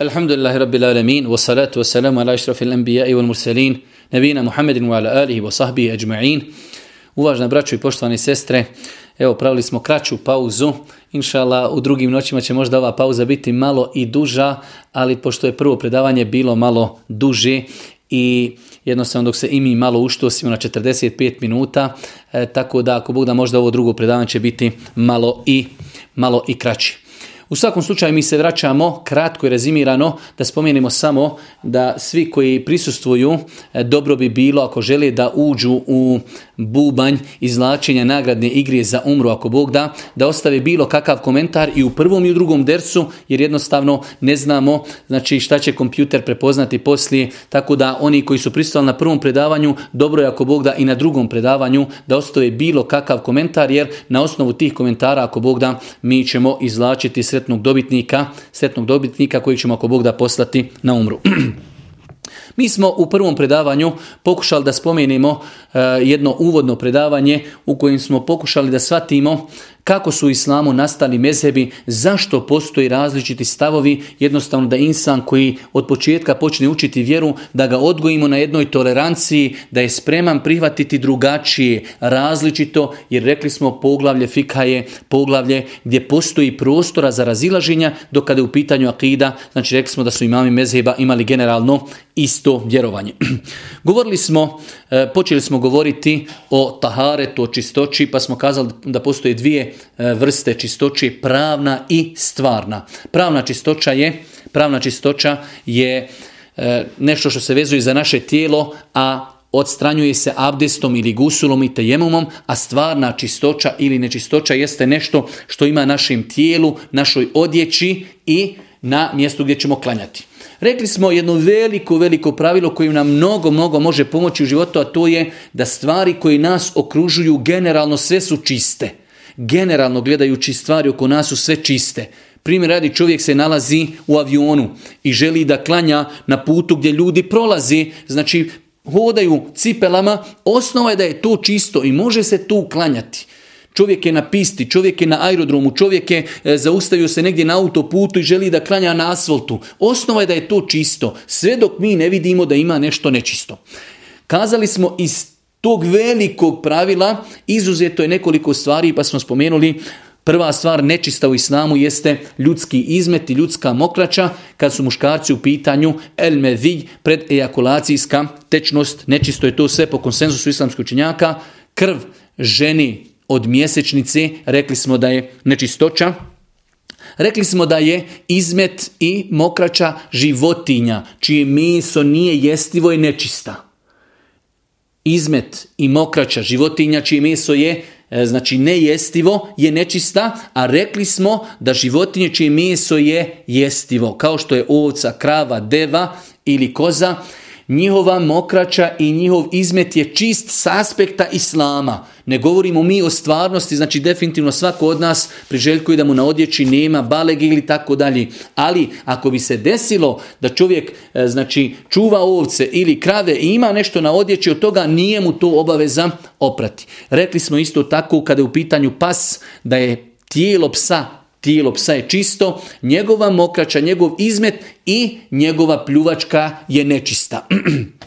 الحمد لله رب العالمين والصلاة والسلام على أشرف الأنبياء والمرسلين نبينا محمد وعلى آله وصحبه أجمعين Uvažena braćo i poštovane sestre, evo pravili smo kraću pauzu. Inšala u drugim noćima će možda ova pauza biti malo i duža, ali pošto je prvo predavanje bilo malo duže i jednostavno dok se i mi malo uštosimo na 45 minuta, e, tako da ako Bog da možda ovo drugo predavanje će biti malo i, malo i kraći. U svakom slučaju mi se vraćamo kratko i rezimirano da spomenemo samo da svi koji prisustvuju e, dobro bi bilo ako žele da uđu u bubanj izlačenja nagradne igre za umru ako Bog da, da ostave bilo kakav komentar i u prvom i u drugom dersu jer jednostavno ne znamo znači šta će kompjuter prepoznati poslije tako da oni koji su pristali na prvom predavanju dobro je ako Bog da i na drugom predavanju da ostave bilo kakav komentar jer na osnovu tih komentara ako Bog da mi ćemo izlačiti sretnog dobitnika, sretnog dobitnika koji ćemo ako Bog da poslati na umru. Mi smo u prvom predavanju pokušali da spomenemo e, jedno uvodno predavanje u kojem smo pokušali da shvatimo kako su u islamu nastali mezebi, zašto postoji različiti stavovi, jednostavno da insan koji od početka počne učiti vjeru, da ga odgojimo na jednoj toleranciji, da je spreman prihvatiti drugačije, različito, jer rekli smo poglavlje fika je poglavlje gdje postoji prostora za razilaženja, dok kada je u pitanju akida, znači rekli smo da su imami mezheba imali generalno isto vjerovanje. Govorili smo, e, počeli smo govoriti o taharetu, o čistoći, pa smo kazali da postoje dvije E, vrste čistoći, pravna i stvarna. Pravna čistoća je, pravna čistoća je e, nešto što se vezuje za naše tijelo, a odstranjuje se abdestom ili gusulom i tejemumom, a stvarna čistoća ili nečistoća jeste nešto što ima našem tijelu, našoj odjeći i na mjestu gdje ćemo klanjati. Rekli smo jedno veliko, veliko pravilo koje nam mnogo, mnogo može pomoći u životu, a to je da stvari koje nas okružuju generalno sve su čiste generalno gledajući stvari oko nas su sve čiste. Primjer radi čovjek se nalazi u avionu i želi da klanja na putu gdje ljudi prolazi, znači hodaju cipelama, osnova je da je to čisto i može se tu klanjati. Čovjek je na pisti, čovjek je na aerodromu, čovjek je e, zaustavio se negdje na autoputu i želi da klanja na asfaltu. Osnova je da je to čisto, sve dok mi ne vidimo da ima nešto nečisto. Kazali smo iz tog velikog pravila izuzeto je nekoliko stvari pa smo spomenuli Prva stvar nečista u islamu jeste ljudski izmet i ljudska mokraća kad su muškarci u pitanju el medij pred ejakulacijska tečnost. Nečisto je to sve po konsenzusu islamskog učenjaka. Krv ženi od mjesečnice rekli smo da je nečistoća. Rekli smo da je izmet i mokraća životinja čije meso nije jestivo i nečista izmet i mokraća životinja čije meso je e, znači nejestivo je nečista, a rekli smo da životinje čije meso je jestivo, kao što je ovca, krava, deva ili koza, njihova mokraća i njihov izmet je čist s aspekta islama. Ne govorimo mi o stvarnosti, znači definitivno svako od nas priželjkuje da mu na odjeći nema balegi ili tako dalje. Ali ako bi se desilo da čovjek e, znači čuva ovce ili krave i ima nešto na odjeći od toga, nije mu to obaveza oprati. Rekli smo isto tako kada je u pitanju pas da je tijelo psa tijelo psa je čisto, njegova mokraća, njegov izmet i njegova pljuvačka je nečista.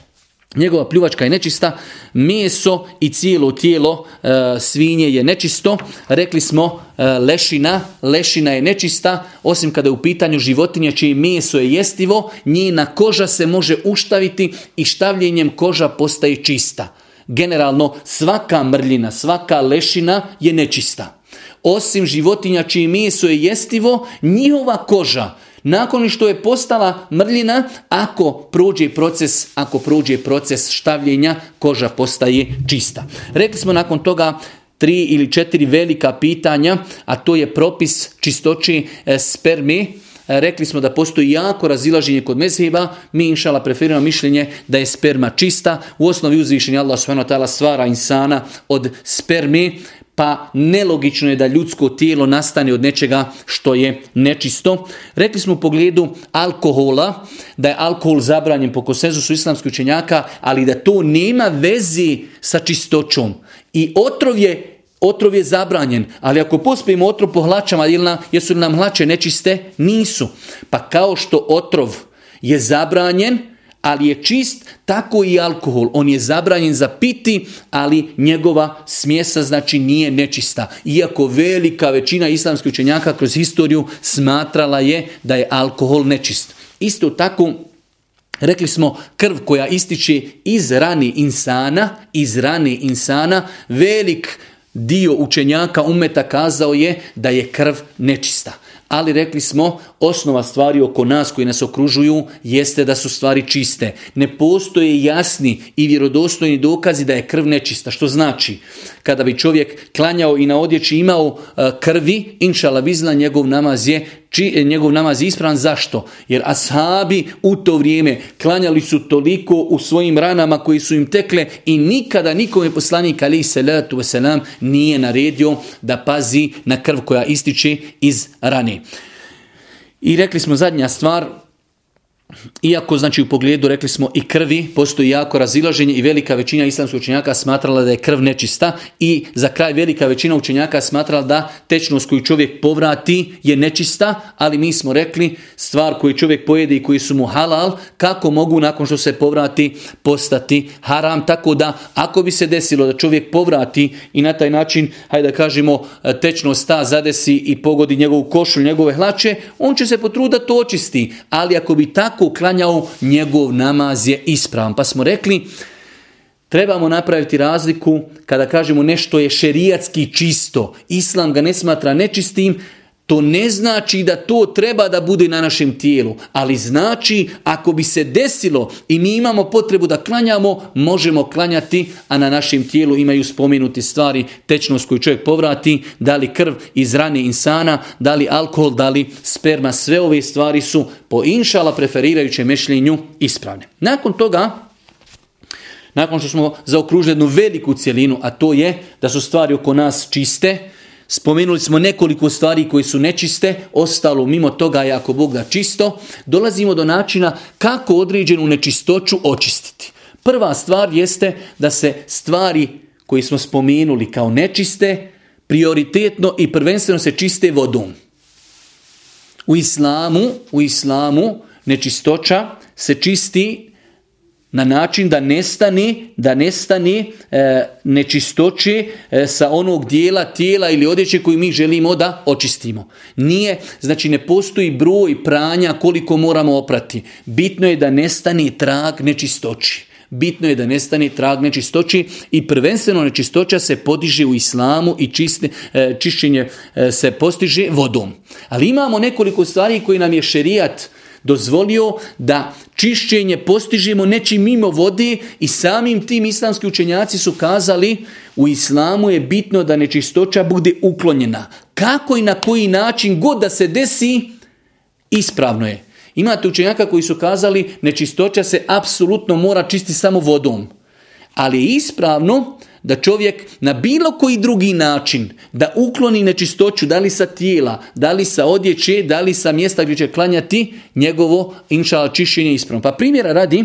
njegova pljuvačka je nečista, meso i cijelo tijelo e, svinje je nečisto. Rekli smo e, lešina, lešina je nečista, osim kada je u pitanju životinja čije meso je jestivo, njena koža se može uštaviti i štavljenjem koža postaje čista. Generalno svaka mrljina, svaka lešina je nečista osim životinja čije meso je jestivo, njihova koža nakon što je postala mrljina, ako prođe proces, ako prođe proces štavljenja, koža postaje čista. Rekli smo nakon toga tri ili četiri velika pitanja, a to je propis čistoći e, sperme. E, rekli smo da postoji jako razilaženje kod mezheba, mi inšala preferiramo mišljenje da je sperma čista. U osnovi uzvišenja Allah subhanahu stvara insana od sperme, pa nelogično je da ljudsko tijelo nastane od nečega što je nečisto. Rekli smo u pogledu alkohola, da je alkohol zabranjen po konsenzusu islamskih učenjaka, ali da to nema vezi sa čistoćom. I otrov je Otrov je zabranjen, ali ako pospijemo otrov po hlačama, jesu li nam hlače nečiste? Nisu. Pa kao što otrov je zabranjen, ali je čist, tako i alkohol. On je zabranjen za piti, ali njegova smjesa znači nije nečista. Iako velika većina islamskih učenjaka kroz historiju smatrala je da je alkohol nečist. Isto tako Rekli smo krv koja ističe iz rani insana, iz rani insana, velik dio učenjaka umeta kazao je da je krv nečista ali rekli smo osnova stvari oko nas koji nas okružuju jeste da su stvari čiste. Ne postoje jasni i vjerodostojni dokazi da je krv nečista. Što znači? Kada bi čovjek klanjao i na odjeći imao e, krvi, inšala bizna, njegov namaz je či, njegov namaz ispravan. Zašto? Jer ashabi u to vrijeme klanjali su toliko u svojim ranama koji su im tekle i nikada nikome poslanik ali salatu wasalam nije naredio da pazi na krv koja ističe iz rane. I rekli smo zadnja stvar, iako znači u pogledu rekli smo i krvi postoji jako razilaženje i velika većina islamskih učenjaka smatrala da je krv nečista i za kraj velika većina učenjaka smatrala da tečnost koju čovjek povrati je nečista, ali mi smo rekli stvar koju čovjek pojede i koji su mu halal, kako mogu nakon što se povrati postati haram, tako da ako bi se desilo da čovjek povrati i na taj način, hajde da kažemo, tečnost ta zadesi i pogodi njegovu košu, njegove hlače, on će se potrudati to očisti, ali ako bi tako uklanjao, njegov namaz je ispravan. Pa smo rekli, trebamo napraviti razliku kada kažemo nešto je šerijatski čisto. Islam ga ne smatra nečistim, to ne znači da to treba da bude na našem tijelu, ali znači ako bi se desilo i mi imamo potrebu da klanjamo, možemo klanjati, a na našem tijelu imaju spomenuti stvari, tečnost koju čovjek povrati, da li krv iz rane insana, da li alkohol, da li sperma, sve ove stvari su po inšala preferirajućem mišljenju ispravne. Nakon toga, nakon što smo zaokružili jednu veliku cjelinu, a to je da su stvari oko nas čiste, Spomenuli smo nekoliko stvari koje su nečiste, ostalo mimo toga je ako Bog da čisto. Dolazimo do načina kako određenu nečistoću očistiti. Prva stvar jeste da se stvari koje smo spomenuli kao nečiste, prioritetno i prvenstveno se čiste vodom. U islamu, u islamu nečistoća se čisti na način da nestane, da nestane e, nečistoće e, sa onog dijela tijela ili odjeće koju mi želimo da očistimo. Nije, znači ne postoji broj pranja koliko moramo oprati. Bitno je da nestane trag nečistoći. Bitno je da nestane trag nečistoći i prvenstveno nečistoća se podiže u islamu i čiste, e, čišćenje e, se postiže vodom. Ali imamo nekoliko stvari koji nam je šerijat dozvolio da čišćenje postižemo nečim mimo vode i samim tim islamski učenjaci su kazali u islamu je bitno da nečistoća bude uklonjena. Kako i na koji način god da se desi, ispravno je. Imate učenjaka koji su kazali nečistoća se apsolutno mora čistiti samo vodom. Ali je ispravno da čovjek na bilo koji drugi način da ukloni nečistoću, da li sa tijela, da li sa odjeće, da li sa mjesta gdje će klanjati, njegovo inšala čišćenje ispravno. Pa primjera radi,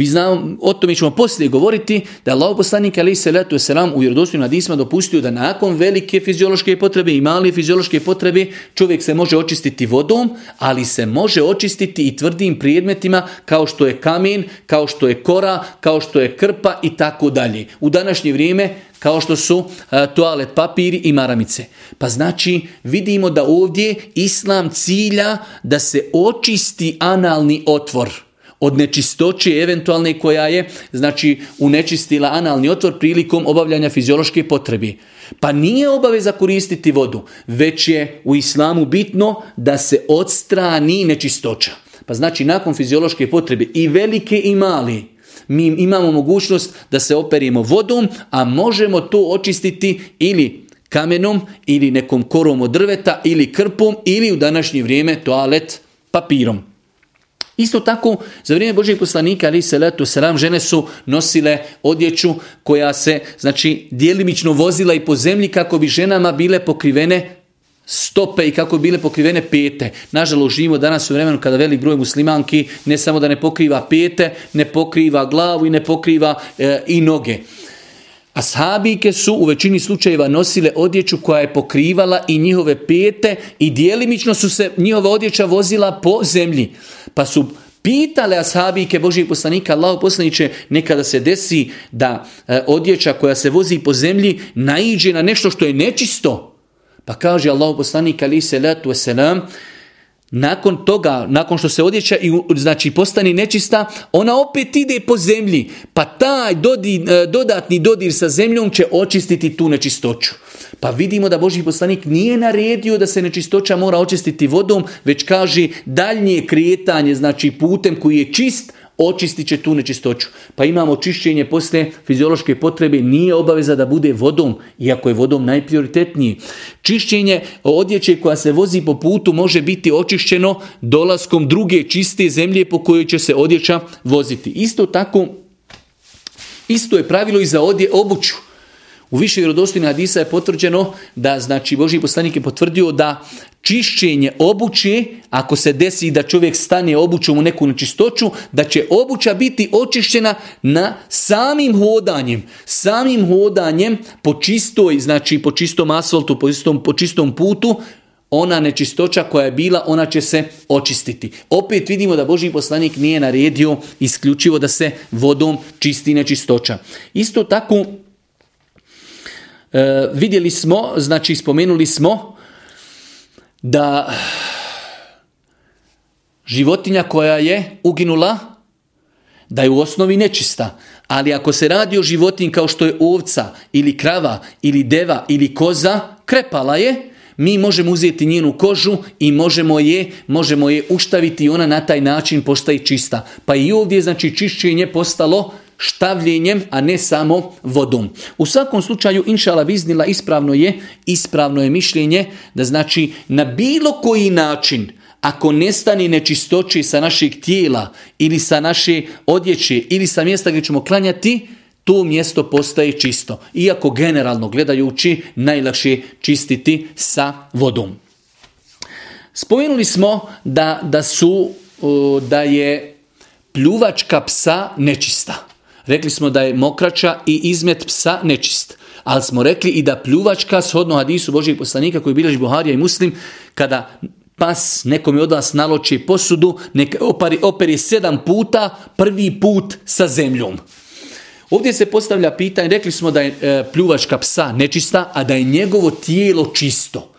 vi znamo, o tome ćemo poslije govoriti, da Allah poslanik ali se letu selam u vjerodostojnim hadisma dopustio da nakon velike fiziološke potrebe i male fiziološke potrebe čovjek se može očistiti vodom, ali se može očistiti i tvrdim predmetima kao što je kamen, kao što je kora, kao što je krpa i tako dalje. U današnje vrijeme kao što su e, toalet papiri i maramice. Pa znači vidimo da ovdje islam cilja da se očisti analni otvor od nečistoće eventualne koja je znači unečistila analni otvor prilikom obavljanja fiziološke potrebe. Pa nije obaveza koristiti vodu, već je u islamu bitno da se odstrani nečistoća. Pa znači nakon fiziološke potrebe i velike i mali, mi imamo mogućnost da se operimo vodom, a možemo to očistiti ili kamenom ili nekom korom od drveta ili krpom ili u današnje vrijeme toalet papirom. Isto tako, za vrijeme Božih poslanika, ali se letu selam, žene su nosile odjeću koja se, znači, dijelimično vozila i po zemlji kako bi ženama bile pokrivene stope i kako bi bile pokrivene pete. Nažalost, živimo danas u vremenu kada velik broj muslimanki ne samo da ne pokriva pete, ne pokriva glavu i ne pokriva e, i noge. Ashabike su u većini slučajeva nosile odjeću koja je pokrivala i njihove pete i dijelimično su se njihova odjeća vozila po zemlji. Pa su pitale ashabike Božih poslanika, Allah poslaniće, nekada se desi da e, odjeća koja se vozi po zemlji naiđe na nešto što je nečisto. Pa kaže Allah poslanik, ali se letu selam, nakon toga, nakon što se odjeća i znači postane nečista, ona opet ide po zemlji, pa taj e, dodatni dodir sa zemljom će očistiti tu nečistoću. Pa vidimo da Boži poslanik nije naredio da se nečistoća mora očistiti vodom, već kaže daljnje krijetanje, znači putem koji je čist, očistit će tu nečistoću. Pa imamo čišćenje poslije fiziološke potrebe, nije obaveza da bude vodom, iako je vodom najprioritetniji. Čišćenje odjeće koja se vozi po putu može biti očišćeno dolaskom druge čiste zemlje po kojoj će se odjeća voziti. Isto tako, isto je pravilo i za odje obuću. U više vjerodostojnih hadisa je potvrđeno da znači Boži poslanik je potvrdio da čišćenje obuće, ako se desi da čovjek stane obućom u neku nečistoću, da će obuća biti očišćena na samim hodanjem. Samim hodanjem po čistoj, znači po čistom asfaltu, po čistom, po čistom putu, ona nečistoća koja je bila, ona će se očistiti. Opet vidimo da Boži poslanik nije naredio isključivo da se vodom čisti nečistoća. Isto tako E, vidjeli smo, znači spomenuli smo da životinja koja je uginula, da je u osnovi nečista. Ali ako se radi o životinji kao što je ovca ili krava ili deva ili koza, krepala je, mi možemo uzeti njenu kožu i možemo je, možemo je uštaviti i ona na taj način postaje čista. Pa i ovdje znači čišćenje postalo štavljenjem, a ne samo vodom. U svakom slučaju, inšala viznila, ispravno je, ispravno je mišljenje da znači na bilo koji način, ako nestane nečistoći sa našeg tijela ili sa naše odjeće ili sa mjesta gdje ćemo klanjati, to mjesto postaje čisto. Iako generalno gledajući najlakše čistiti sa vodom. Spomenuli smo da, da su da je pljuvačka psa nečista. Rekli smo da je mokrača i izmet psa nečist. Ali smo rekli i da pljuvačka, shodno hadisu Božih poslanika koji bilježi Buharija i Muslim, kada pas nekom je od vas naloči posudu, neka opari, operi sedam puta, prvi put sa zemljom. Ovdje se postavlja pitanje, rekli smo da je e, pljuvačka psa nečista, a da je njegovo tijelo čisto.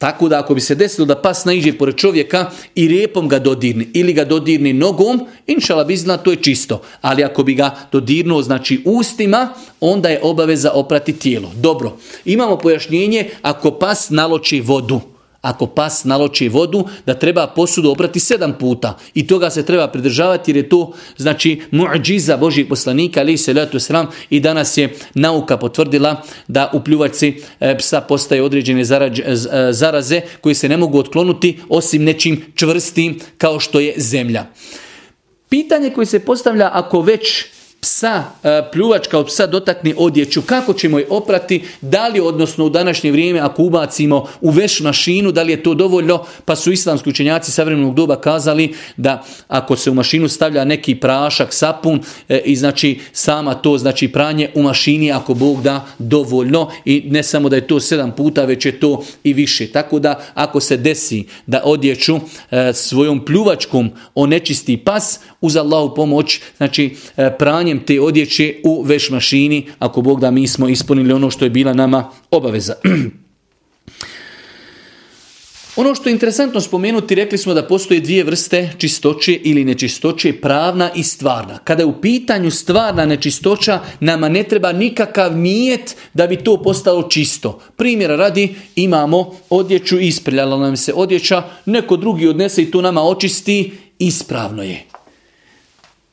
Tako da ako bi se desilo da pas naiđe pored čovjeka i repom ga dodirni ili ga dodirni nogom, inšala bizna to je čisto. Ali ako bi ga dodirnuo znači ustima, onda je obaveza oprati tijelo. Dobro, imamo pojašnjenje ako pas naloči vodu ako pas naloči vodu, da treba posudu oprati sedam puta. I toga se treba pridržavati jer je to znači muđiza Božih poslanika, ali se letu sram i danas je nauka potvrdila da u pljuvačci e, psa postaje određene e, zaraze koje se ne mogu otklonuti osim nečim čvrstim kao što je zemlja. Pitanje koje se postavlja ako već psa, e, pljuvačka od psa dotakne odjeću, kako ćemo je oprati, da li odnosno u današnje vrijeme ako ubacimo u veš mašinu, da li je to dovoljno, pa su islamski učenjaci savremenog doba kazali da ako se u mašinu stavlja neki prašak, sapun e, i znači sama to znači pranje u mašini ako Bog da dovoljno i ne samo da je to sedam puta, već je to i više. Tako da ako se desi da odjeću e, svojom pljuvačkom onečisti pas, uz Allahu pomoć, znači pranje te odjeće u veš mašini, ako Bog da mi smo ispunili ono što je bila nama obaveza. Ono što je interesantno spomenuti, rekli smo da postoje dvije vrste čistoće ili nečistoće, pravna i stvarna. Kada je u pitanju stvarna nečistoća, nama ne treba nikakav nijet da bi to postalo čisto. Primjera radi, imamo odjeću, ispriljala nam se odjeća, neko drugi odnese i to nama očisti, ispravno je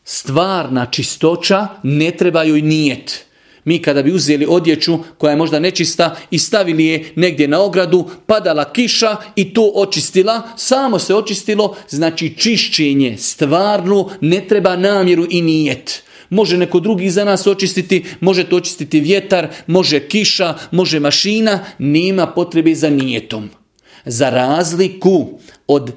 stvarna čistoća, ne trebaju i nijet. Mi kada bi uzeli odjeću koja je možda nečista i stavili je negdje na ogradu, padala kiša i to očistila, samo se očistilo, znači čišćenje stvarno ne treba namjeru i nijet. Može neko drugi za nas očistiti, može to očistiti vjetar, može kiša, može mašina, nema potrebe za nijetom. Za razliku od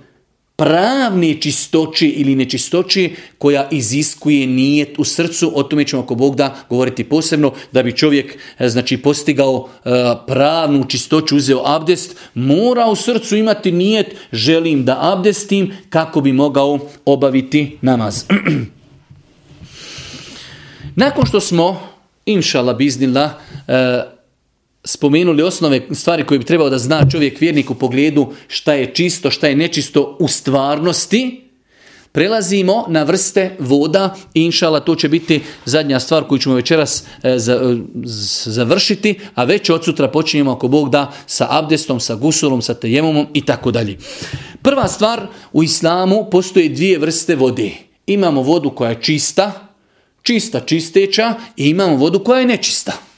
pravne čistoće ili nečistoće koja iziskuje nijet u srcu. O tome ćemo ako Bog da govoriti posebno da bi čovjek e, znači postigao e, pravnu čistoću, uzeo abdest, mora u srcu imati nijet želim da abdestim kako bi mogao obaviti namaz. Nakon što smo, inšala biznila, e, spomenuli osnove stvari koje bi trebao da zna čovjek vjernik u pogledu šta je čisto, šta je nečisto u stvarnosti, Prelazimo na vrste voda inšala to će biti zadnja stvar koju ćemo večeras e, završiti, a već od sutra počinjemo ako Bog da sa abdestom, sa gusulom, sa tejemomom i tako dalje. Prva stvar u islamu postoje dvije vrste vode. Imamo vodu koja je čista, čista čisteća i imamo vodu koja je nečista.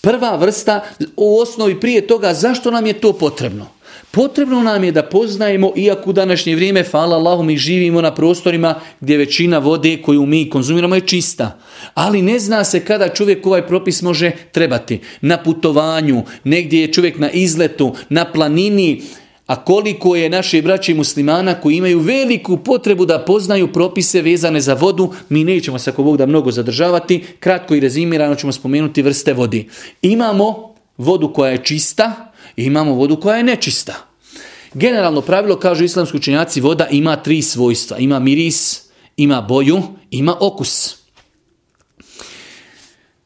Prva vrsta, u osnovi prije toga, zašto nam je to potrebno? Potrebno nam je da poznajemo, iako u današnje vrijeme, hvala Allahu, mi živimo na prostorima gdje većina vode koju mi konzumiramo je čista. Ali ne zna se kada čovjek ovaj propis može trebati. Na putovanju, negdje je čovjek na izletu, na planini, a koliko je naše braće muslimana koji imaju veliku potrebu da poznaju propise vezane za vodu, mi nećemo se ako Bog da mnogo zadržavati, kratko i rezimirano ćemo spomenuti vrste vodi. Imamo vodu koja je čista i imamo vodu koja je nečista. Generalno pravilo, kažu islamski učenjaci, voda ima tri svojstva. Ima miris, ima boju, ima okus.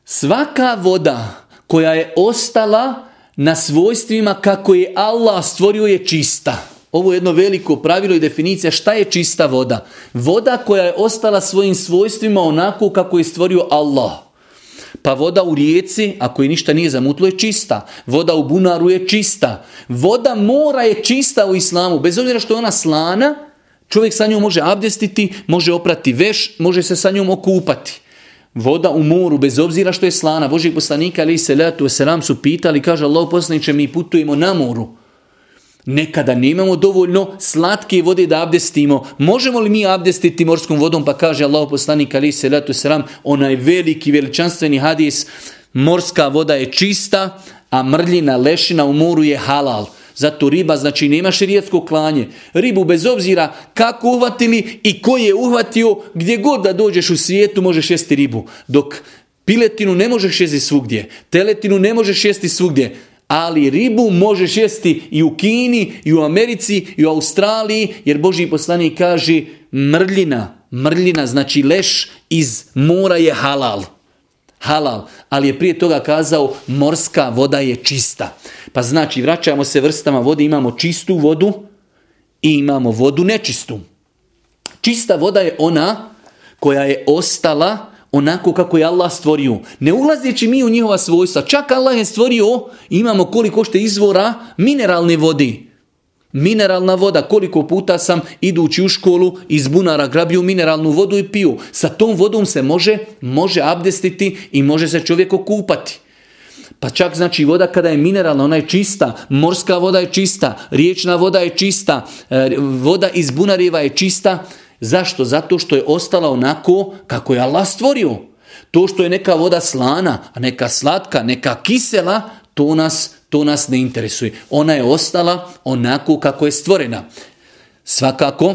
Svaka voda koja je ostala na svojstvima kako je Allah stvorio je čista. Ovo je jedno veliko pravilo i definicija šta je čista voda. Voda koja je ostala svojim svojstvima onako kako je stvorio Allah. Pa voda u rijeci, ako je ništa nije zamutlo, je čista. Voda u bunaru je čista. Voda mora je čista u islamu. Bez obzira što je ona slana, čovjek sa njom može abdestiti, može oprati veš, može se sa njom okupati. Voda u moru, bez obzira što je slana. Božih poslanika, ali se letu selam su pitali, kaže Allah poslaniče, mi putujemo na moru. Nekada nemamo dovoljno slatke vode da abdestimo. Možemo li mi abdestiti morskom vodom? Pa kaže Allah poslanik, ali se letu selam, onaj veliki, veličanstveni hadis, morska voda je čista, a mrljina, lešina u moru je halal. Zato riba znači nema širijetsko klanje. Ribu bez obzira kako uhvatili i ko je uhvatio, gdje god da dođeš u svijetu možeš jesti ribu. Dok piletinu ne možeš jesti svugdje, teletinu ne možeš jesti svugdje, ali ribu možeš jesti i u Kini, i u Americi, i u Australiji, jer Boži poslanik kaže mrljina, mrljina znači leš iz mora je halal halal, ali je prije toga kazao morska voda je čista. Pa znači, vraćamo se vrstama vode, imamo čistu vodu i imamo vodu nečistu. Čista voda je ona koja je ostala onako kako je Allah stvorio. Ne ulazeći mi u njihova svojstva. Čak Allah je stvorio, imamo koliko što izvora mineralne vodi. Mineralna voda, koliko puta sam idući u školu iz bunara grabio mineralnu vodu i piju. Sa tom vodom se može, može abdestiti i može se čovjek okupati. Pa čak znači voda kada je mineralna, ona je čista, morska voda je čista, riječna voda je čista, e, voda iz bunariva je čista. Zašto? Zato što je ostala onako kako je Allah stvorio. To što je neka voda slana, neka slatka, neka kisela, to nas to nas ne interesuje. Ona je ostala onako kako je stvorena. Svakako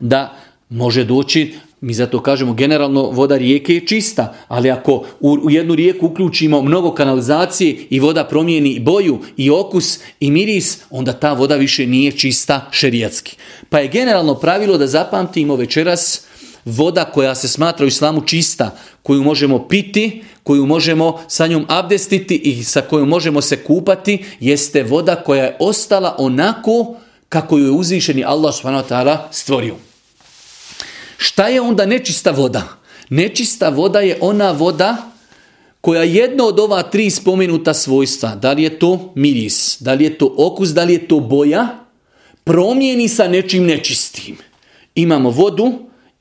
da može doći mi zato kažemo generalno voda rijeke je čista, ali ako u jednu rijeku uključimo mnogo kanalizacije i voda promijeni boju i okus i miris, onda ta voda više nije čista šerijatski. Pa je generalno pravilo da zapamtimo večeras voda koja se smatra u islamu čista, koju možemo piti, koju možemo sa njom abdestiti i sa kojom možemo se kupati, jeste voda koja je ostala onako kako ju je uzvišeni Allah subhanahu stvorio. Šta je onda nečista voda? Nečista voda je ona voda koja jedno od ova tri spomenuta svojstva, da li je to miris, da li je to okus, da li je to boja, promijeni sa nečim nečistim. Imamo vodu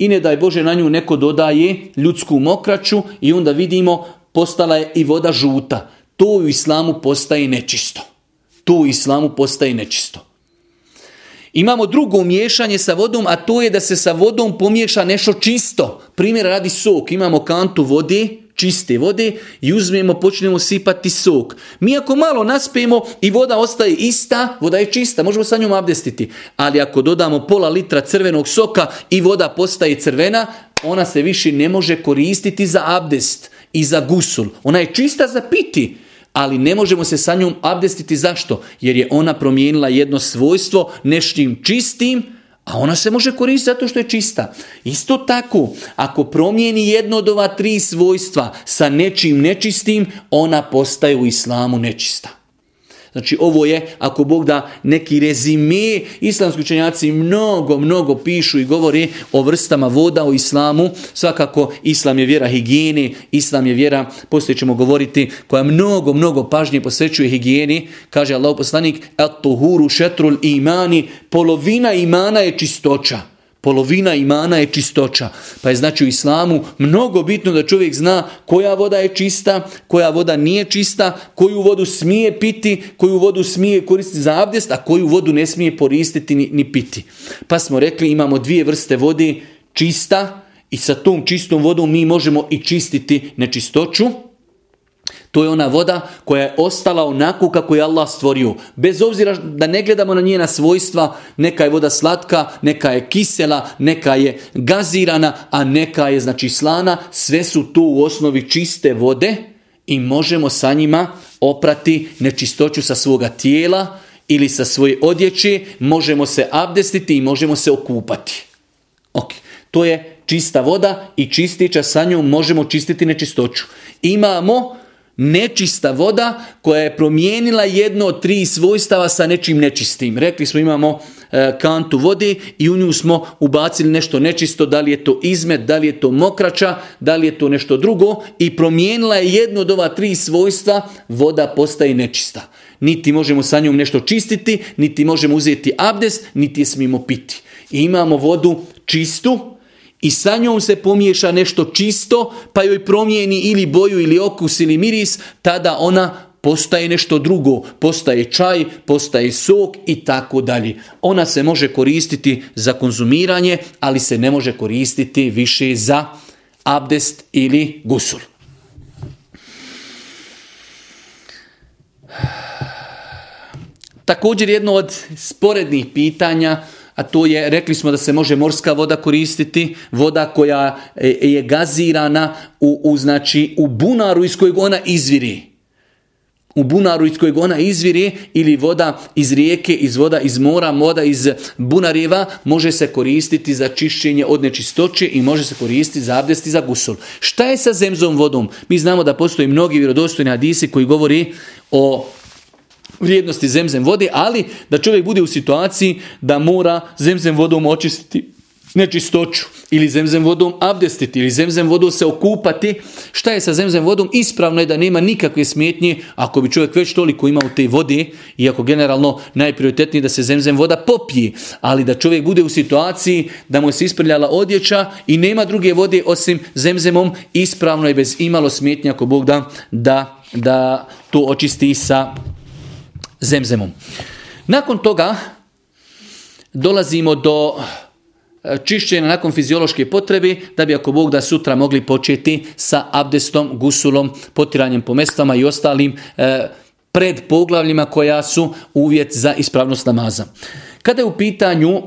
i ne daj Bože na nju neko dodaje ljudsku mokraću i onda vidimo postala je i voda žuta. To u islamu postaje nečisto. To u islamu postaje nečisto. Imamo drugo miješanje sa vodom, a to je da se sa vodom pomiješa nešto čisto. Primjer radi sok. Imamo kantu vode, čiste vode i uzmemo, počnemo sipati sok. Mi ako malo naspijemo i voda ostaje ista, voda je čista, možemo sa njom abdestiti. Ali ako dodamo pola litra crvenog soka i voda postaje crvena, ona se više ne može koristiti za abdest i za gusul. Ona je čista za piti, ali ne možemo se sa njom abdestiti. Zašto? Jer je ona promijenila jedno svojstvo neštim čistim, a ona se može koristiti zato što je čista. Isto tako, ako promijeni jedno od ova tri svojstva sa nečim nečistim, ona postaje u islamu nečista. Znači ovo je, ako Bog da neki rezime, islamski učenjaci mnogo, mnogo pišu i govori o vrstama voda u islamu. Svakako islam je vjera higijeni, islam je vjera, poslije ćemo govoriti, koja mnogo, mnogo pažnje posvećuje higijeni. Kaže Allah poslanik, at tuhuru šetrul imani, polovina imana je čistoća. Polovina imana je čistoća. Pa je znači u islamu mnogo bitno da čovjek zna koja voda je čista, koja voda nije čista, koju vodu smije piti, koju vodu smije koristiti za abdest, a koju vodu ne smije koristiti ni, ni piti. Pa smo rekli imamo dvije vrste vode, čista i sa tom čistom vodom mi možemo i čistiti nečistoću. To je ona voda koja je ostala onako kako je Allah stvorio. Bez obzira da ne gledamo na njena svojstva, neka je voda slatka, neka je kisela, neka je gazirana, a neka je znači slana. Sve su tu u osnovi čiste vode i možemo sa njima oprati nečistoću sa svoga tijela ili sa svoje odjeće, možemo se abdestiti i možemo se okupati. Ok, to je čista voda i čistića sa njom možemo čistiti nečistoću. Imamo nečista voda koja je promijenila jedno od tri svojstava sa nečim nečistim. Rekli smo imamo e, kantu vode i u nju smo ubacili nešto nečisto, da li je to izmet, da li je to mokrača, da li je to nešto drugo i promijenila je jedno od ova tri svojstva, voda postaje nečista. Niti možemo sa njom nešto čistiti, niti možemo uzeti abdest, niti je smimo piti. I imamo vodu čistu, i sa njom se pomiješa nešto čisto, pa joj promijeni ili boju ili okus ili miris, tada ona postaje nešto drugo, postaje čaj, postaje sok i tako dalje. Ona se može koristiti za konzumiranje, ali se ne može koristiti više za abdest ili gusul. Također jedno od sporednih pitanja a to je, rekli smo da se može morska voda koristiti, voda koja e, je gazirana u, u, znači, u bunaru iz kojeg ona izviri. U bunaru iz kojeg ona izviri ili voda iz rijeke, iz voda iz mora, voda iz bunarjeva može se koristiti za čišćenje od nečistoće i može se koristiti za abdest i za gusul. Šta je sa zemzom vodom? Mi znamo da postoji mnogi vjerodostojni hadisi koji govori o vrijednosti zemzem vode, ali da čovjek bude u situaciji da mora zemzem vodom očistiti nečistoću ili zemzem vodom abdestiti ili zemzem vodom se okupati. Šta je sa zemzem vodom? Ispravno je da nema nikakve smetnje ako bi čovjek već toliko imao te vode, iako generalno najprioritetnije da se zemzem voda popije, ali da čovjek bude u situaciji da mu se isprljala odjeća i nema druge vode osim zemzemom, ispravno je bez imalo smetnje ako Bog da, da, da to očisti sa zemzemom. Nakon toga dolazimo do e, čišćenja nakon fiziološke potrebe, da bi ako Bog da sutra mogli početi sa abdestom, gusulom, potiranjem po mestama i ostalim e, pred poglavljima koja su uvjet za ispravnost namaza. Kada je u pitanju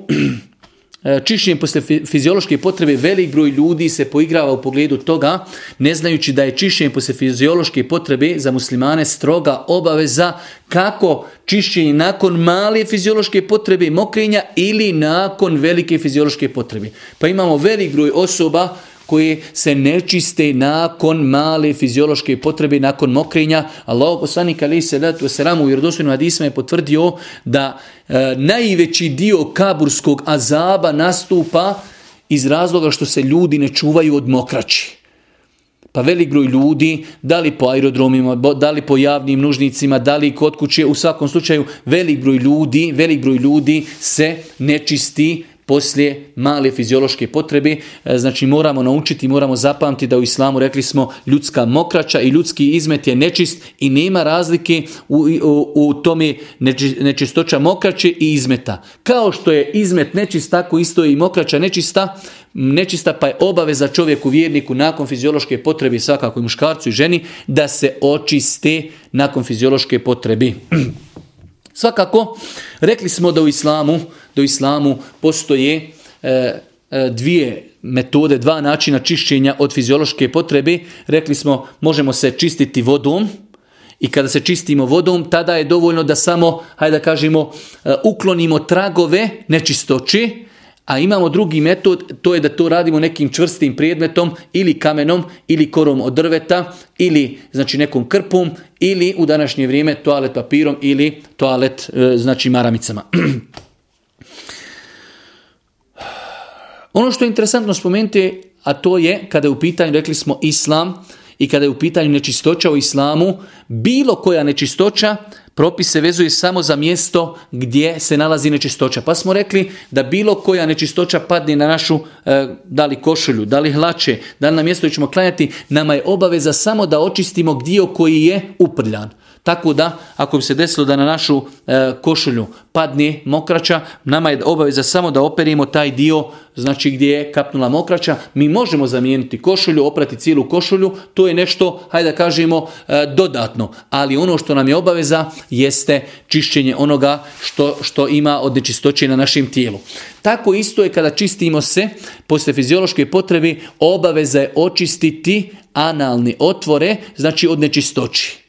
čišćenjem poslije fiziološke potrebe velik broj ljudi se poigrava u pogledu toga, ne znajući da je čišćenje poslije fiziološke potrebe za muslimane stroga obaveza kako čišćenje nakon male fiziološke potrebe mokrenja ili nakon velike fiziološke potrebe. Pa imamo velik broj osoba koje se nečiste nakon male fiziološke potrebe, nakon mokrenja. Allah poslanik ali se letu u vjerodostojnom hadisma je potvrdio da e, najveći dio kaburskog azaba nastupa iz razloga što se ljudi ne čuvaju od mokraći. Pa velik broj ljudi, da li po aerodromima, da li po javnim nužnicima, da li kod kuće, u svakom slučaju velik broj ljudi, velik broj ljudi se nečisti poslije male fiziološke potrebe. E, znači moramo naučiti, moramo zapamtiti da u islamu rekli smo ljudska mokraća i ljudski izmet je nečist i nema razlike u, u, u tome nečistoća mokraće i izmeta. Kao što je izmet nečist, tako isto je i mokraća nečista, nečista, pa je obaveza čovjeku vjerniku nakon fiziološke potrebe, svakako i muškarcu i ženi, da se očiste nakon fiziološke potrebe. Svakako, rekli smo da u islamu, da u islamu postoje e, e, dvije metode, dva načina čišćenja od fiziološke potrebe. Rekli smo, možemo se čistiti vodom, i kada se čistimo vodom, tada je dovoljno da samo, hajde da kažemo, e, uklonimo tragove nečistoći, a imamo drugi metod, to je da to radimo nekim čvrstim predmetom ili kamenom ili korom od drveta ili znači nekom krpom ili u današnje vrijeme toalet papirom ili toalet e, znači maramicama. ono što je interesantno spomenuti, a to je kada je u pitanju, rekli smo islam, i kada je u pitanju nečistoća u islamu, bilo koja nečistoća, propis se vezuje samo za mjesto gdje se nalazi nečistoća. Pa smo rekli da bilo koja nečistoća padne na našu, e, da li košulju, da li hlače, da li na mjesto ćemo klanjati, nama je obaveza samo da očistimo dio koji je uprljan. Tako da, ako bi se desilo da na našu e, košulju padne mokraća, nama je obaveza samo da operimo taj dio, znači gdje je kapnula mokraća, mi možemo zamijeniti košulju, oprati cijelu košulju, to je nešto, hajde da kažemo, e, dodatno. Ali ono što nam je obaveza jeste čišćenje onoga što, što ima od nečistoće na našem tijelu. Tako isto je kada čistimo se, poslije fiziološke potrebe, obaveza je očistiti analni otvore, znači od nečistoći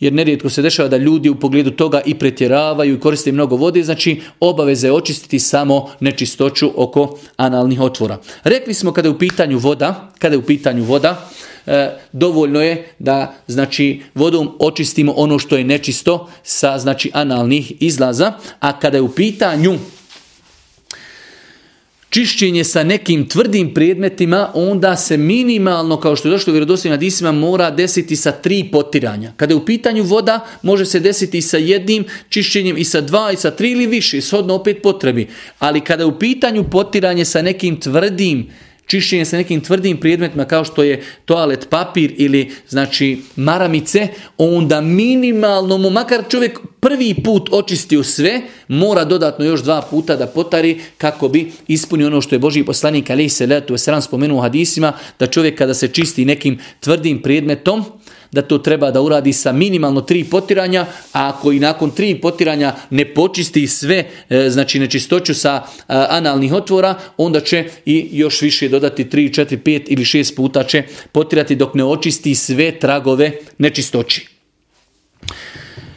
jer nerijetko se dešava da ljudi u pogledu toga i pretjeravaju i koriste mnogo vode, znači obaveze je očistiti samo nečistoću oko analnih otvora. Rekli smo kada je u pitanju voda, kada je u pitanju voda, e, dovoljno je da znači vodom očistimo ono što je nečisto sa znači analnih izlaza, a kada je u pitanju čišćenje sa nekim tvrdim predmetima, onda se minimalno, kao što je došlo u vjerodostojnim hadisima, mora desiti sa tri potiranja. Kada je u pitanju voda, može se desiti i sa jednim čišćenjem, i sa dva, i sa tri ili više, shodno opet potrebi. Ali kada je u pitanju potiranje sa nekim tvrdim čišćenje sa nekim tvrdim predmetima kao što je toalet papir ili znači maramice, onda minimalno mu makar čovjek prvi put očistio sve, mora dodatno još dva puta da potari kako bi ispunio ono što je Boži poslanik ali se letu spomenuo u hadisima da čovjek kada se čisti nekim tvrdim predmetom da to treba da uradi sa minimalno tri potiranja, a ako i nakon tri potiranja ne počisti sve, e, znači nečistoću sa e, analnih otvora, onda će i još više dodati 3, 4, 5 ili 6 puta će potirati dok ne očisti sve tragove nečistoći.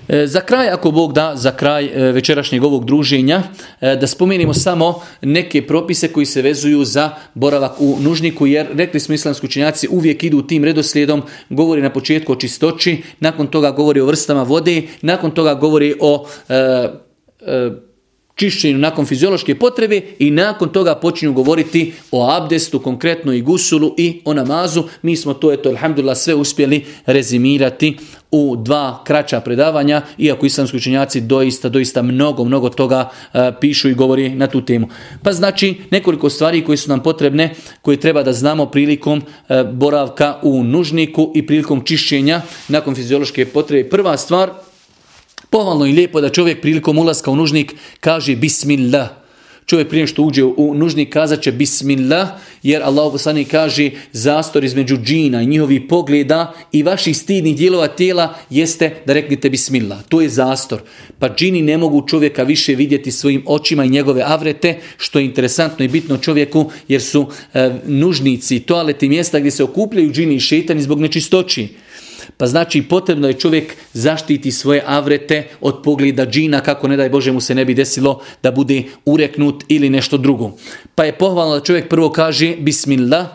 E, za kraj, ako Bog da, za kraj e, večerašnjeg ovog druženja, e, da spomenimo samo neke propise koji se vezuju za boravak u nužniku, jer rekli smo islamski učenjaci uvijek idu tim redoslijedom, govori na početku o čistoći, nakon toga govori o vrstama vode, nakon toga govori o čišćenju nakon fiziološke potrebe i nakon toga počinju govoriti o abdestu, konkretno i gusulu i o namazu. Mi smo to, eto, alhamdulillah, sve uspjeli rezimirati u dva kraća predavanja, iako islamski učenjaci doista, doista mnogo, mnogo toga e, pišu i govori na tu temu. Pa znači nekoliko stvari koje su nam potrebne, koje treba da znamo prilikom e, boravka u nužniku i prilikom čišćenja nakon fiziološke potrebe. Prva stvar, Pohvalno i lijepo da čovjek prilikom ulaska u nužnik kaže bismillah. Čovjek prije što uđe u nužnik kazat će bismillah, jer Allah poslani kaže zastor između džina i njihovih pogleda i vaših stidnih dijelova tijela jeste da reknete bismillah. To je zastor. Pa džini ne mogu čovjeka više vidjeti svojim očima i njegove avrete, što je interesantno i bitno čovjeku, jer su e, nužnici, toaleti, mjesta gdje se okupljaju džini i šetani zbog nečistoći. Pa znači potrebno je čovjek zaštiti svoje avrete od pogleda džina kako ne daj Bože mu se ne bi desilo da bude ureknut ili nešto drugo. Pa je pohvalno da čovjek prvo kaže Bismillah,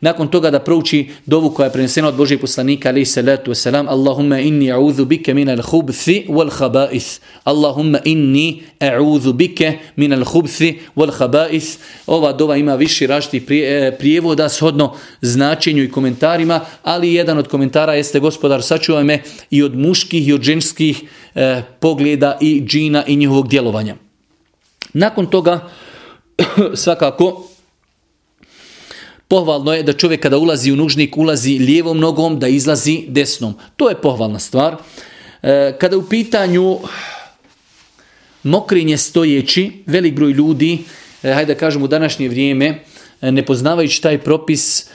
nakon toga da prouči dovu koja je prenesena od Božih poslanika ali salatu wasalam Allahumma inni a'udhu bike min al-khubthi wal khaba'ith Allahumma inni a'udhu bike min al-khubthi wal khaba'ith Ova dova ima više različitih e, prijevoda shodno značenju i komentarima, ali jedan od komentara jeste gospodar sačuvaj me i od muških i od ženskih e, pogleda i džina i njihovog djelovanja. Nakon toga svakako Pohvalno je da čovjek kada ulazi u nužnik ulazi lijevom nogom, da izlazi desnom. To je pohvalna stvar. E, kada u pitanju mokrinje stojeći, velik broj ljudi, e, hajde da kažemo u današnje vrijeme, ne poznavajući taj propis,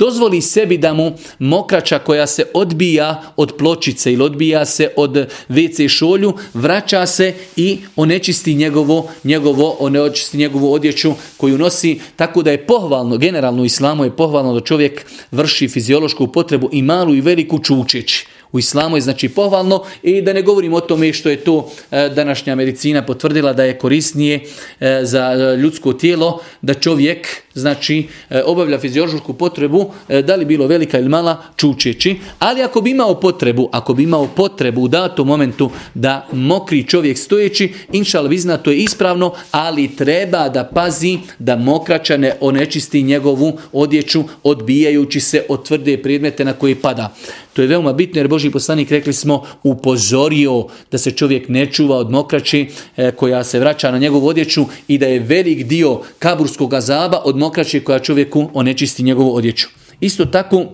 dozvoli sebi da mu mokrača koja se odbija od pločice ili odbija se od WC šolju, vraća se i onečisti njegovo, njegovo, onečisti njegovu odjeću koju nosi, tako da je pohvalno, generalno u islamu je pohvalno da čovjek vrši fiziološku potrebu i malu i veliku čučeći. U islamu je znači pohvalno i da ne govorim o tome što je to e, današnja medicina potvrdila da je korisnije e, za e, ljudsko tijelo da čovjek znači obavlja fiziološku potrebu da li bilo velika ili mala čučeći, ali ako bi imao potrebu, ako bi imao potrebu u datom momentu da mokri čovjek stojeći, inšal vizna to je ispravno, ali treba da pazi da mokrača ne onečisti njegovu odjeću odbijajući se od tvrde predmete na koji pada. To je veoma bitno jer Boži poslanik, rekli smo, upozorio da se čovjek ne čuva od mokraći e, koja se vraća na njegovu odjeću i da je velik dio kaburskog azaba od mokraće koja čovjeku onečisti njegovu odjeću. Isto tako,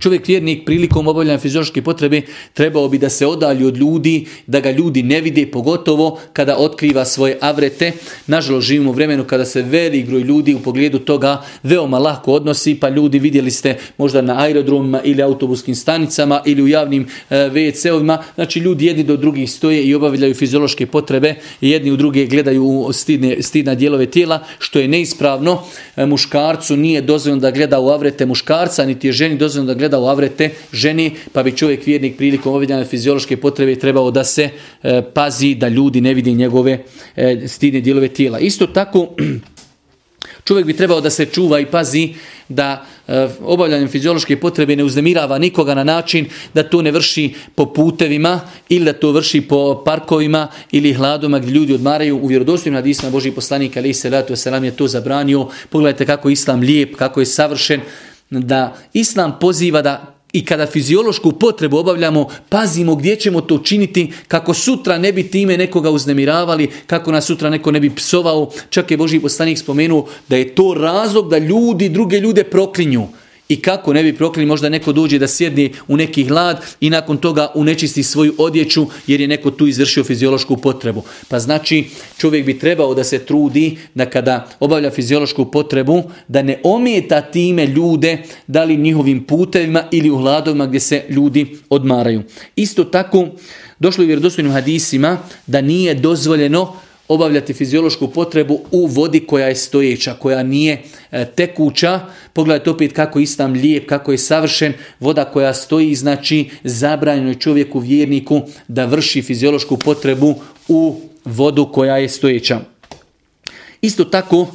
Čovjek vjernik prilikom obavljanja fiziološke potrebe trebao bi da se odalji od ljudi, da ga ljudi ne vide, pogotovo kada otkriva svoje avrete. Nažalost, živimo u vremenu kada se velik broj ljudi u pogledu toga veoma lako odnosi, pa ljudi vidjeli ste možda na aerodromima ili autobuskim stanicama ili u javnim e, WC-ovima. Znači, ljudi jedni do drugih stoje i obavljaju fiziološke potrebe, jedni u druge gledaju stidne, stidna dijelove tijela, što je neispravno. E, muškarcu nije dozvoljeno da gleda u avrete muškarca, niti je ženi dozvoljeno da gleda u avrete ženi, pa bi čovjek vjernik prilikom obavljanja fiziološke potrebe trebao da se e, pazi da ljudi ne vidi njegove e, stidne dijelove tijela. Isto tako, čovjek bi trebao da se čuva i pazi da e, obavljanjem fiziološke potrebe ne uznemirava nikoga na način da to ne vrši po putevima ili da to vrši po parkovima ili hladoma gdje ljudi odmaraju. U vjerodostojnim hadisima Boži poslanik ali se je to zabranio. Pogledajte kako islam lijep, kako je savršen da Islam poziva da i kada fiziološku potrebu obavljamo, pazimo gdje ćemo to činiti, kako sutra ne bi time nekoga uznemiravali, kako nas sutra neko ne bi psovao. Čak je Boži poslanik spomenuo da je to razlog da ljudi druge ljude proklinju. I kako ne bi proklili, možda neko dođe da sjedne u neki hlad i nakon toga unečisti svoju odjeću jer je neko tu izvršio fiziološku potrebu. Pa znači čovjek bi trebao da se trudi da kada obavlja fiziološku potrebu da ne ometa time ljude da li njihovim putevima ili u hladovima gdje se ljudi odmaraju. Isto tako došlo je u vjerodostojnim hadisima da nije dozvoljeno obavljati fiziološku potrebu u vodi koja je stojeća, koja nije e, tekuća. Pogledajte opet kako je istam lijep, kako je savršen. Voda koja stoji, znači zabranjeno je čovjeku vjerniku da vrši fiziološku potrebu u vodu koja je stojeća. Isto tako,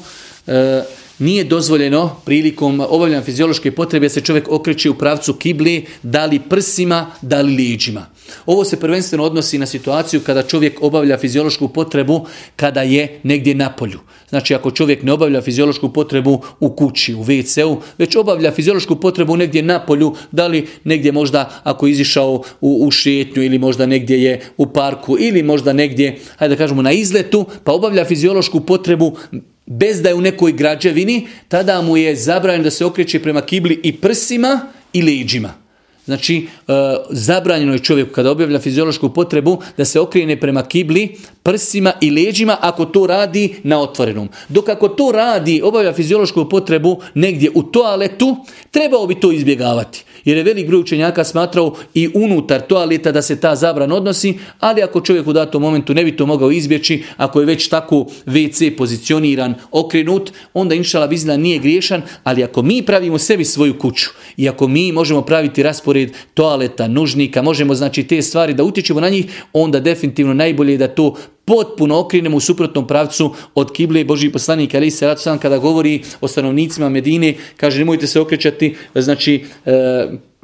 e, nije dozvoljeno prilikom obavljanja fiziološke potrebe se čovjek okreće u pravcu kibli, da li prsima, da li liđima. Ovo se prvenstveno odnosi na situaciju kada čovjek obavlja fiziološku potrebu kada je negdje na polju. Znači ako čovjek ne obavlja fiziološku potrebu u kući, u WC-u, već obavlja fiziološku potrebu negdje na polju, da li negdje možda ako je izišao u, u šetnju ili možda negdje je u parku ili možda negdje, hajde da kažemo na izletu, pa obavlja fiziološku potrebu bez da je u nekoj građevini, tada mu je zabranjeno da se okreće prema kibli i prsima i leđima. Znači, e, zabranjeno je čovjeku kada objavlja fiziološku potrebu da se okrene prema kibli, prsima i leđima ako to radi na otvorenom. Dok ako to radi, obavlja fiziološku potrebu negdje u toaletu, trebao bi to izbjegavati. Jer je velik broj učenjaka smatrao i unutar toaleta da se ta zabran odnosi, ali ako čovjek u datom momentu ne bi to mogao izbjeći, ako je već tako WC pozicioniran, okrenut, onda inšala vizna nije griješan, ali ako mi pravimo sebi svoju kuću i ako mi možemo praviti raspored toaleta, nužnika, možemo znači te stvari da utječemo na njih, onda definitivno najbolje je da to potpuno okrenemo u suprotnom pravcu od kible Boži poslanik ali se sam kada govori o stanovnicima Medine, kaže nemojte se okrećati, znači e,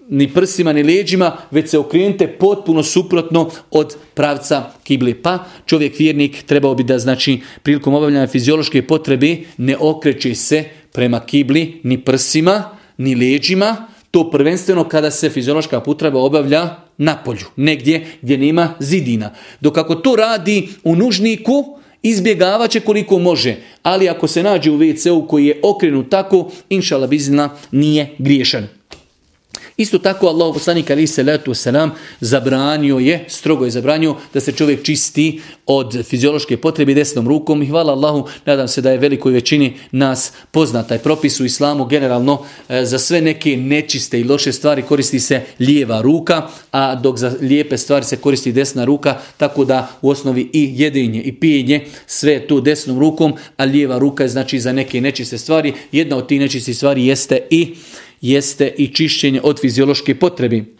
ni prsima ni leđima, već se okrenite potpuno suprotno od pravca kible. Pa čovjek vjernik trebao bi da znači prilikom obavljanja fiziološke potrebe ne okreće se prema kibli ni prsima ni leđima, to prvenstveno kada se fiziološka potreba obavlja na polju, negdje gdje nema zidina. Dok ako to radi u nužniku, izbjegavat će koliko može. Ali ako se nađe u WC-u koji je okrenut tako, inšala bizna nije griješan. Isto tako Allah poslanik ali se letu selam zabranio je, strogo je zabranio da se čovjek čisti od fiziološke potrebe desnom rukom i hvala Allahu, nadam se da je velikoj većini nas poznat taj propis u islamu generalno e, za sve neke nečiste i loše stvari koristi se lijeva ruka, a dok za lijepe stvari se koristi desna ruka, tako da u osnovi i jedenje i pijenje sve je to desnom rukom, a lijeva ruka je znači za neke nečiste stvari. Jedna od tih nečistih stvari jeste i jeste i čišćenje od fiziološke potrebi.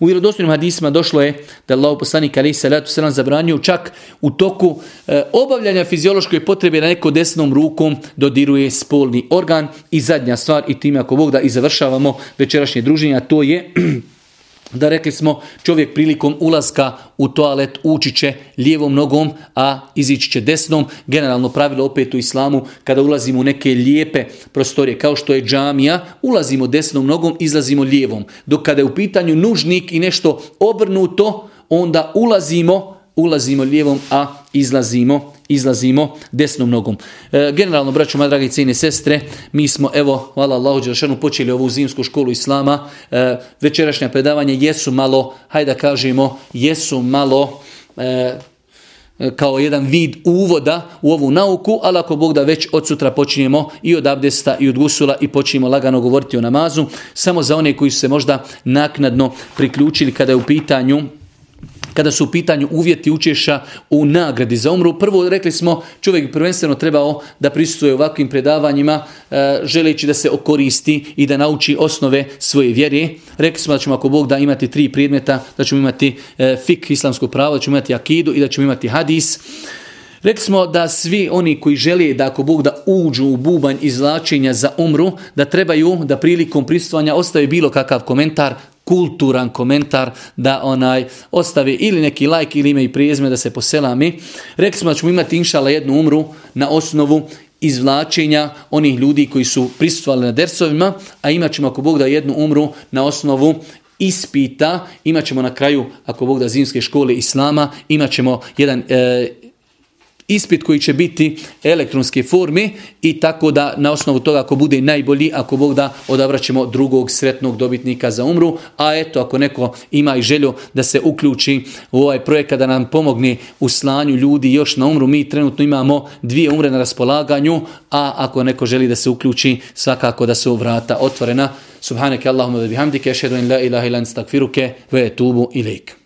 U vjerodostojnim hadisima došlo je da Allah poslanik ali se selam zabranio čak u toku e, obavljanja fiziološke potrebe na neko desnom rukom dodiruje spolni organ i zadnja stvar i time ako Bog da i završavamo večerašnje druženje, a to je da rekli smo čovjek prilikom ulaska u toalet ući će lijevom nogom, a izići će desnom. Generalno pravilo opet u islamu, kada ulazimo u neke lijepe prostorije, kao što je džamija, ulazimo desnom nogom, izlazimo lijevom. Dok kada je u pitanju nužnik i nešto obrnuto, onda ulazimo, ulazimo lijevom, a izlazimo izlazimo desnom nogom. E, generalno, braću, moja dragi cijene sestre, mi smo, evo, hvala Allahu Đelšanu, počeli ovu zimsku školu Islama. E, večerašnja predavanja jesu malo, hajde da kažemo, jesu malo... E, kao jedan vid uvoda u ovu nauku, ali ako Bog da već od sutra počinjemo i od abdesta i od gusula i počinjemo lagano govoriti o namazu, samo za one koji su se možda naknadno priključili kada je u pitanju kada su u pitanju uvjeti učeša u nagradi za umru. Prvo rekli smo čovjek prvenstveno trebao da prisustuje ovakvim predavanjima e, želeći da se okoristi i da nauči osnove svoje vjere. Rekli smo da ćemo ako Bog da imati tri predmeta, da ćemo imati e, fik islamsko pravo, da ćemo imati akidu i da ćemo imati hadis. Rekli smo da svi oni koji žele da ako Bog da uđu u bubanj izvlačenja za umru, da trebaju da prilikom pristovanja ostave bilo kakav komentar, kulturan komentar da onaj ostavi ili neki like ili ime i prijezme da se poselami. Rekli smo da ćemo imati inšala jednu umru na osnovu izvlačenja onih ljudi koji su prisustvovali na dersovima, a imat ćemo ako Bog da jednu umru na osnovu ispita, imat ćemo na kraju, ako Bog da zimske škole Islama, imat ćemo jedan e, ispit koji će biti elektronske forme i tako da na osnovu toga ako bude najbolji, ako Bog da odabraćemo drugog sretnog dobitnika za umru, a eto ako neko ima i želju da se uključi u ovaj projekat da nam pomogne u slanju ljudi još na umru, mi trenutno imamo dvije umre na raspolaganju, a ako neko želi da se uključi, svakako da su vrata otvorena. Subhaneke Allahumma wa bihamdike, ashhadu an la ilaha illa anta astaghfiruke wa atubu ilaik.